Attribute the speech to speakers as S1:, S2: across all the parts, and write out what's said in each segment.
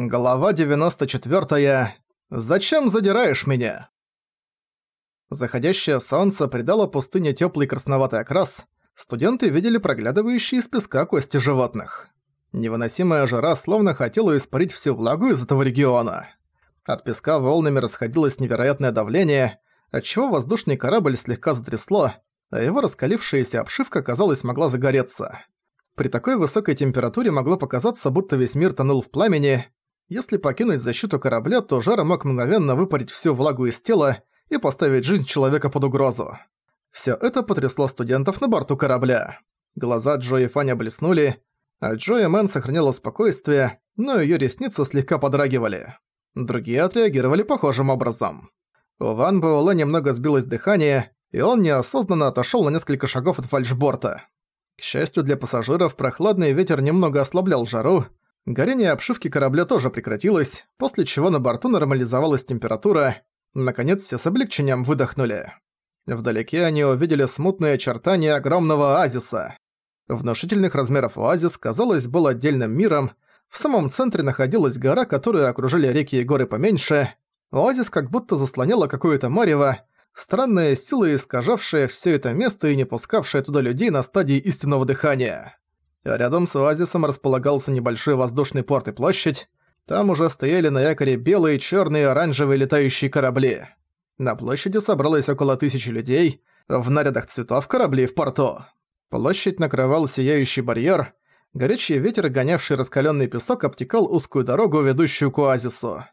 S1: Глава 94. Зачем задираешь меня? Заходящее солнце придало пустыне тёплый красноватый окрас. Студенты видели проглядывающие из песка кости животных. Невыносимая жара словно хотела испарить всю влагу из этого региона. От песка волнами расходилось невероятное давление, отчего воздушный корабль слегка затрясло, а его раскалившаяся обшивка, казалось, могла загореться. При такой высокой температуре могло показаться, будто весь мир тонул в пламени, если покинуть защиту корабля, то жара мог мгновенно выпарить всю влагу из тела и поставить жизнь человека под угрозу. Всё это потрясло студентов на борту корабля. Глаза Джо и Фаня блеснули, а Джо и Мэн сохраняла спокойствие, но её ресницы слегка подрагивали. Другие отреагировали похожим образом. У Ван Буэлэ немного сбилось дыхание, и он неосознанно отошёл на несколько шагов от фальшборта. К счастью для пассажиров, прохладный ветер немного ослаблял жару, Горение обшивки корабля тоже прекратилось, после чего на борту нормализовалась температура. Наконец все с облегчением выдохнули. Вдалеке они увидели смутные очертания огромного оазиса. Внушительных размеров оазис, казалось, был отдельным миром. В самом центре находилась гора, которую окружили реки и горы поменьше. Оазис как будто заслоняло какое-то марево, странная сила, искажавшая все это место и не пускавшая туда людей на стадии истинного дыхания. А рядом с оазисом располагался небольшой воздушный порт и площадь. Там уже стояли на якоре белые, черные и оранжевые летающие корабли. На площади собралось около тысячи людей, в нарядах цветов корабли в порту. Площадь накрывал сияющий барьер, горячий ветер, гонявший раскаленный песок, обтекал узкую дорогу, ведущую к оазису.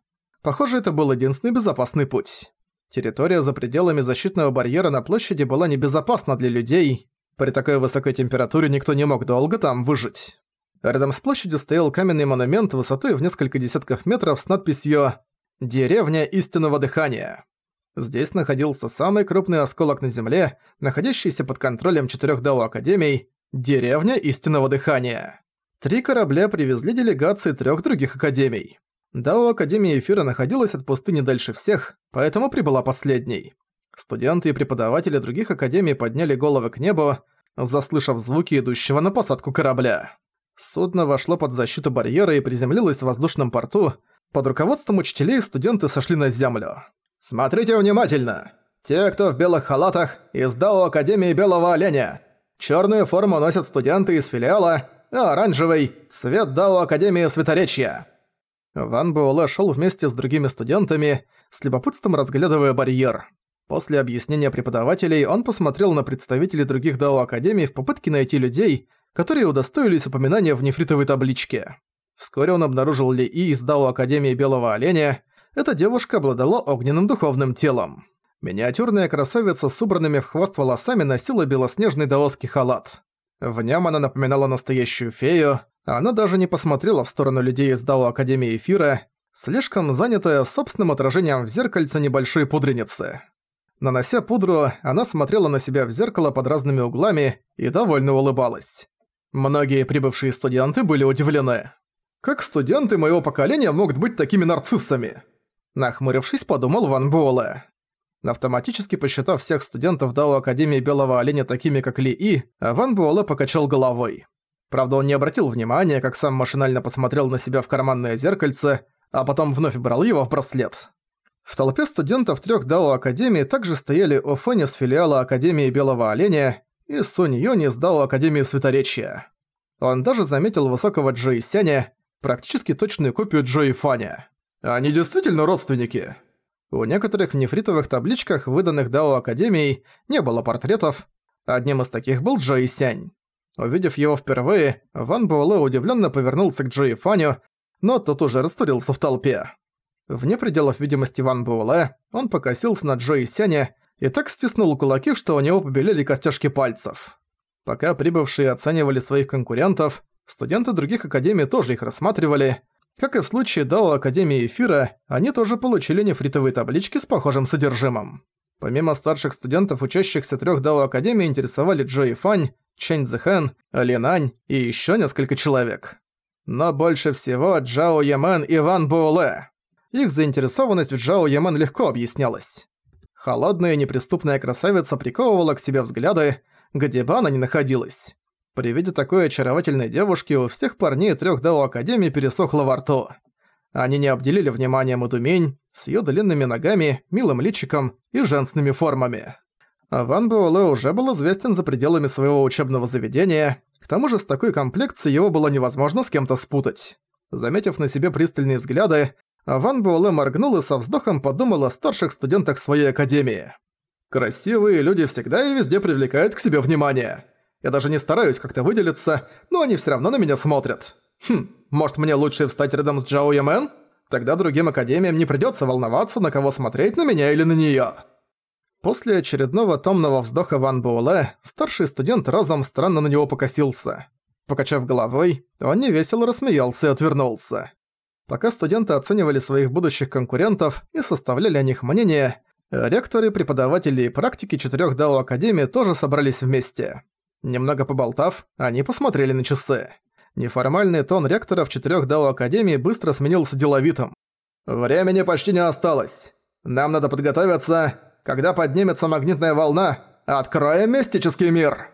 S1: Похоже, это был единственный безопасный путь. Территория за пределами защитного барьера на площади была небезопасна для людей, при такой высокой температуре никто не мог долго там выжить. Рядом с площадью стоял каменный монумент высотой в несколько десятков метров с надписью «Деревня истинного дыхания». Здесь находился самый крупный осколок на Земле, находящийся под контролем четырех Дао Академий «Деревня истинного дыхания». Три корабля привезли делегации трех других академий. Дао Академия Эфира находилась от пустыни дальше всех, поэтому прибыла последней. Студенты и преподаватели других академий подняли головы к небу, заслышав звуки идущего на посадку корабля. Судно вошло под защиту барьера и приземлилось в воздушном порту. Под руководством учителей студенты сошли на землю. «Смотрите внимательно! Те, кто в белых халатах, из ДАО Академии Белого Оленя. Черную форму носят студенты из филиала, а оранжевый – цвет ДАО Академии Светоречья». Ван Буэлэ шел вместе с другими студентами, с любопытством разглядывая барьер. После объяснения преподавателей он посмотрел на представителей других Дао Академий в попытке найти людей, которые удостоились упоминания в нефритовой табличке. Вскоре он обнаружил Ли И из Дао Академии Белого Оленя. Эта девушка обладала огненным духовным телом. Миниатюрная красавица с убранными в хвост волосами носила белоснежный даосский халат. В нем она напоминала настоящую фею, а она даже не посмотрела в сторону людей из Дао Академии Эфира, слишком занятая собственным отражением в зеркальце небольшой пудреницы. Нанося пудру, она смотрела на себя в зеркало под разными углами и довольно улыбалась. Многие прибывшие студенты были удивлены. «Как студенты моего поколения могут быть такими нарциссами?» Нахмурившись, подумал Ван Буэлэ. Автоматически посчитав всех студентов Дао Академии Белого Оленя такими, как Ли И, Ван Буэлэ покачал головой. Правда, он не обратил внимания, как сам машинально посмотрел на себя в карманное зеркальце, а потом вновь брал его в браслет. В толпе студентов трех Дао Академии также стояли Офэн из филиала Академии Белого Оленя и Сунь Юнь из Дао Академии Светоречия. Он даже заметил высокого Джои Сяня, практически точную копию Джои Фаня. Они действительно родственники. У некоторых нефритовых табличках, выданных Дао Академией, не было портретов. Одним из таких был Джои Сянь. Увидев его впервые, Ван Буэлэ удивленно повернулся к Джои Фаню, но тот уже растворился в толпе. Вне пределов видимости Ван Буэлэ он покосился на Джо и Сяня и так стиснул кулаки, что у него побелели костяшки пальцев. Пока прибывшие оценивали своих конкурентов, студенты других академий тоже их рассматривали. Как и в случае Дао Академии Эфира, они тоже получили нефритовые таблички с похожим содержимым. Помимо старших студентов, учащихся трех Дао Академии интересовали Джо и Фань, Чэнь Зэхэн, Линань и еще несколько человек. Но больше всего Джао Ямен и Ван Буэлэ. Их заинтересованность в Джао Ямен легко объяснялась. Холодная неприступная красавица приковывала к себе взгляды, где бы она ни находилась. При виде такой очаровательной девушки у всех парней трех Дао Академии пересохло во рту. Они не обделили вниманием Эдумень с ее длинными ногами, милым личиком и женственными формами. А Ван Буэлэ уже был известен за пределами своего учебного заведения, к тому же с такой комплекцией его было невозможно с кем-то спутать. Заметив на себе пристальные взгляды, а Ван Буэлэ моргнул и со вздохом подумал о старших студентах своей академии. «Красивые люди всегда и везде привлекают к себе внимание. Я даже не стараюсь как-то выделиться, но они все равно на меня смотрят. Хм, может мне лучше встать рядом с Джао Ямен? Тогда другим академиям не придется волноваться, на кого смотреть, на меня или на нее. После очередного томного вздоха Ван Буэлэ, старший студент разом странно на него покосился. Покачав головой, он невесело рассмеялся и отвернулся. Пока студенты оценивали своих будущих конкурентов и составляли о них мнение, ректоры, преподаватели и практики четырех дал Академии тоже собрались вместе. Немного поболтав, они посмотрели на часы. Неформальный тон ректора в четырех дал Академии быстро сменился деловитым. «Времени почти не осталось. Нам надо подготовиться. Когда поднимется магнитная волна, откроем мистический мир!»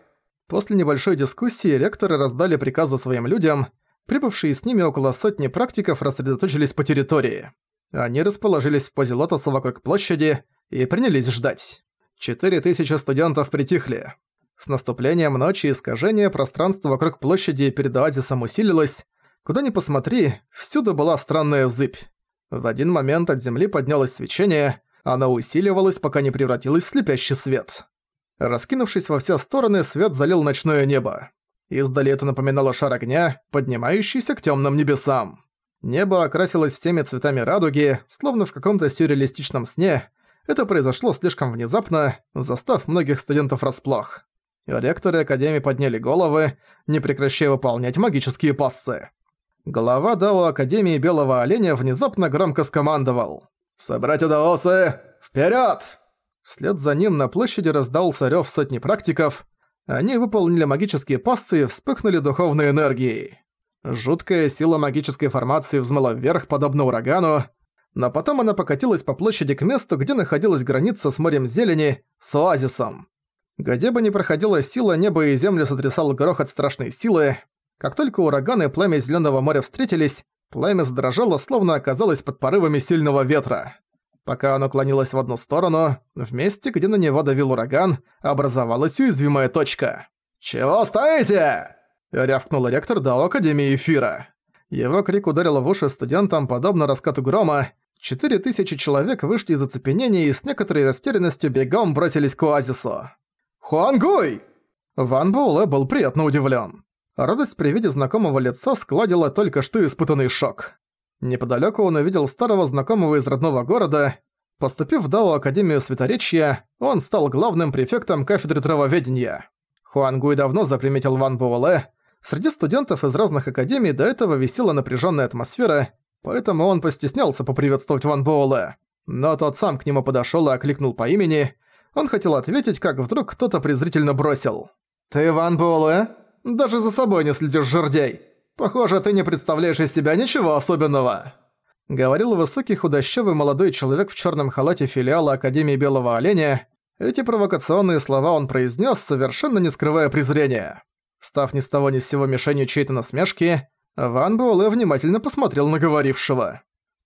S1: После небольшой дискуссии ректоры раздали приказы своим людям – Прибывшие с ними около сотни практиков рассредоточились по территории. Они расположились в позе лотоса вокруг площади и принялись ждать. 4000 студентов притихли. С наступлением ночи искажение пространства вокруг площади перед оазисом усилилось. Куда ни посмотри, всюду была странная зыбь. В один момент от земли поднялось свечение, оно усиливалось, пока не превратилось в слепящий свет. Раскинувшись во все стороны, свет залил ночное небо. Издали это напоминало шар огня, поднимающийся к темным небесам. Небо окрасилось всеми цветами радуги, словно в каком-то сюрреалистичном сне. Это произошло слишком внезапно, застав многих студентов расплох. Ректоры Академии подняли головы, не прекращая выполнять магические пассы. Глава Дао Академии Белого Оленя внезапно громко скомандовал. «Собрать удаосы! Вперед!" Вслед за ним на площади раздался рёв сотни практиков, они выполнили магические пассы и вспыхнули духовной энергией. Жуткая сила магической формации взмыла вверх, подобно урагану, но потом она покатилась по площади к месту, где находилась граница с морем зелени, с оазисом. Где бы ни проходила сила, небо и землю сотрясал грохот страшной силы. Как только ураган и пламя Зеленого моря встретились, пламя задрожало, словно оказалось под порывами сильного ветра. Пока оно клонилось в одну сторону, в месте, где на него давил ураган, образовалась уязвимая точка. «Чего стоите?» — рявкнул ректор до Академии Эфира. Его крик ударил в уши студентам, подобно раскату грома. Четыре тысячи человек вышли из оцепенения и с некоторой растерянностью бегом бросились к оазису. «Хуангуй!» Ван Буэлэ был приятно удивлен. Радость при виде знакомого лица складила только что испытанный шок. Неподалеку он увидел старого знакомого из родного города. Поступив в Дао Академию Светоречья, он стал главным префектом кафедры травоведения. Хуан Гуй давно заприметил Ван Буэлэ. Среди студентов из разных академий до этого висела напряженная атмосфера, поэтому он постеснялся поприветствовать Ван Буэлэ. Но тот сам к нему подошел и окликнул по имени. Он хотел ответить, как вдруг кто-то презрительно бросил. «Ты Ван Буэлэ? Даже за собой не следишь, жердей!» Похоже, ты не представляешь из себя ничего особенного!» Говорил высокий худощавый молодой человек в черном халате филиала Академии Белого Оленя. Эти провокационные слова он произнес, совершенно не скрывая презрения. Став ни с того ни с сего мишенью чьей-то насмешки, Ван Буэлэ внимательно посмотрел на говорившего.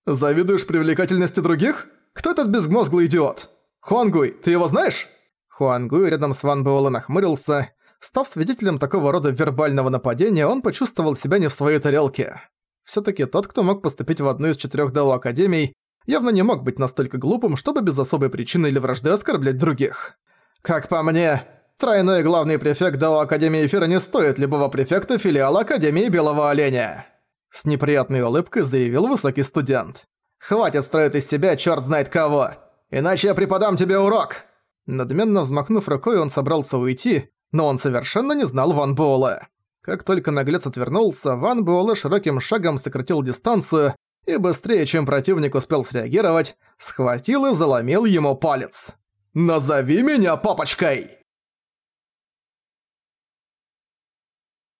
S1: «Завидуешь привлекательности других? Кто этот безмозглый идиот? Хуангуй, ты его знаешь?» Хуангуй рядом с Ван Буэлэ нахмурился Став свидетелем такого рода вербального нападения, он почувствовал себя не в своей тарелке. Все-таки тот, кто мог поступить в одну из четырех Дао Академий, явно не мог быть настолько глупым, чтобы без особой причины или вражды оскорблять других. Как по мне, тройной главный префект Дао Академии Эфира не стоит любого префекта филиала Академии Белого Оленя. С неприятной улыбкой заявил высокий студент. «Хватит строить из себя чёрт знает кого! Иначе я преподам тебе урок!» Надменно взмахнув рукой, он собрался уйти, но он совершенно не знал Ван Буэлэ. Как только наглец отвернулся, Ван Буэлэ широким шагом сократил дистанцию и быстрее, чем противник успел среагировать, схватил и заломил ему палец. «Назови меня папочкой!»